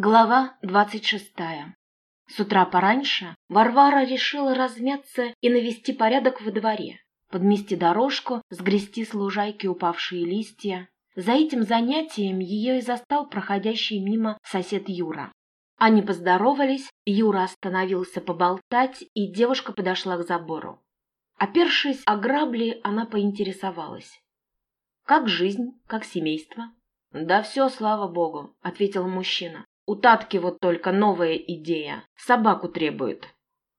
Глава двадцать шестая. С утра пораньше Варвара решила размяться и навести порядок во дворе, подмести дорожку, сгрести с лужайки упавшие листья. За этим занятием ее и застал проходящий мимо сосед Юра. Они поздоровались, Юра остановился поболтать, и девушка подошла к забору. Опершись о грабли, она поинтересовалась. «Как жизнь, как семейство?» «Да все, слава богу», — ответил мужчина. У Татки вот только новая идея. Собаку требует.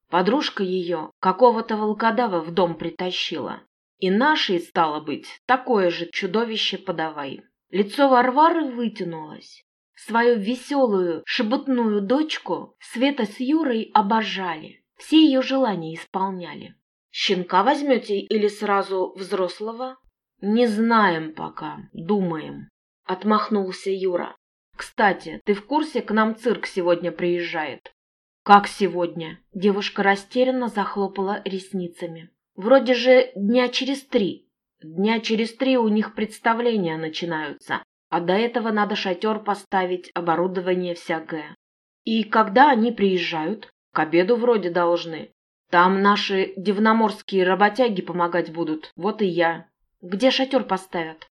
Подружка ее какого-то волкодава в дом притащила. И нашей, стало быть, такое же чудовище подавай. Лицо Варвары вытянулось. Свою веселую, шебутную дочку Света с Юрой обожали. Все ее желания исполняли. «Щенка возьмете или сразу взрослого?» «Не знаем пока, думаем», — отмахнулся Юра. Кстати, ты в курсе, к нам цирк сегодня приезжает? Как сегодня? Девушка растерянно захлопала ресницами. Вроде же дня через три. Дня через три у них представления начинаются, а до этого надо шатер поставить, оборудование всякое. И когда они приезжают? К обеду вроде должны. Там наши дивноморские работяги помогать будут, вот и я. Где шатер поставят?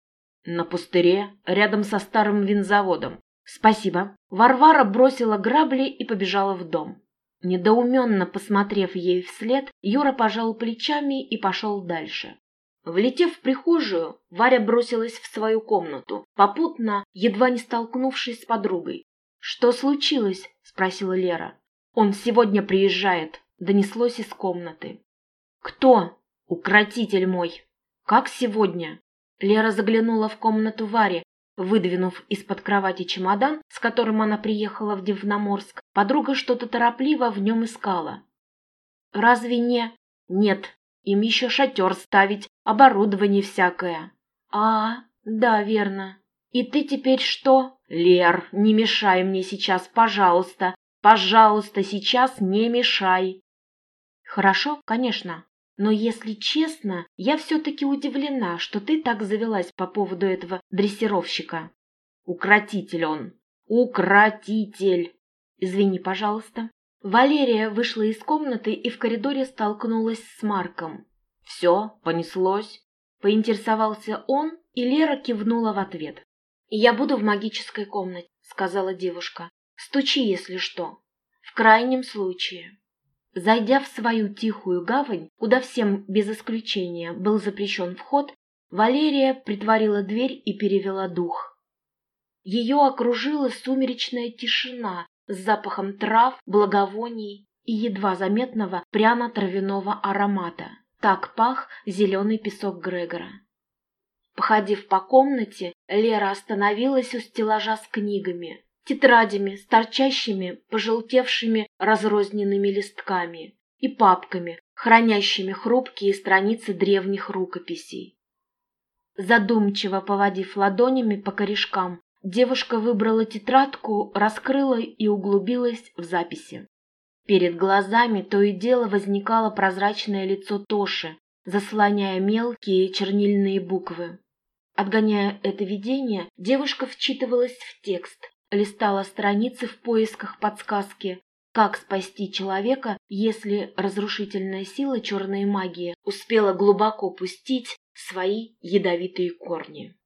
На пустыре, рядом со старым винзаводом. «Спасибо». Варвара бросила грабли и побежала в дом. Недоуменно посмотрев ей вслед, Юра пожал плечами и пошел дальше. Влетев в прихожую, Варя бросилась в свою комнату, попутно, едва не столкнувшись с подругой. «Что случилось?» – спросила Лера. «Он сегодня приезжает», – донеслось из комнаты. «Кто?» «Укротитель мой». «Как сегодня?» Лера заглянула в комнату Вари, Выдвинув из-под кровати чемодан, с которым она приехала в Дивноморск, подруга что-то торопливо в нем искала. «Разве не...» «Нет, им еще шатер ставить, оборудование всякое». «А, да, верно. И ты теперь что?» «Лер, не мешай мне сейчас, пожалуйста. Пожалуйста, сейчас не мешай». «Хорошо, конечно. Но, если честно, я все-таки удивлена, что ты так завелась по поводу этого дрессировщика. Укротитель он. Укротитель. Извини, пожалуйста. Валерия вышла из комнаты и в коридоре столкнулась с Марком. Все, понеслось. Поинтересовался он, и Лера кивнула в ответ. «Я буду в магической комнате», — сказала девушка. «Стучи, если что. В крайнем случае». Зайдя в свою тихую гавань, куда всем без исключения был запрещен вход, Валерия притворила дверь и перевела дух. Ее окружила сумеречная тишина с запахом трав, благовоний и едва заметного пряно-травяного аромата. Так пах зеленый песок Грегора. Походив по комнате, Лера остановилась у стеллажа с книгами тетрадями с торчащими, пожелтевшими разрозненными листками и папками, хранящими хрупкие страницы древних рукописей. Задумчиво поводив ладонями по корешкам, девушка выбрала тетрадку, раскрыла и углубилась в записи. Перед глазами то и дело возникало прозрачное лицо Тоши, заслоняя мелкие чернильные буквы. Отгоняя это видение, девушка вчитывалась в текст, листала страницы в поисках подсказки, как спасти человека, если разрушительная сила черной магии успела глубоко пустить свои ядовитые корни.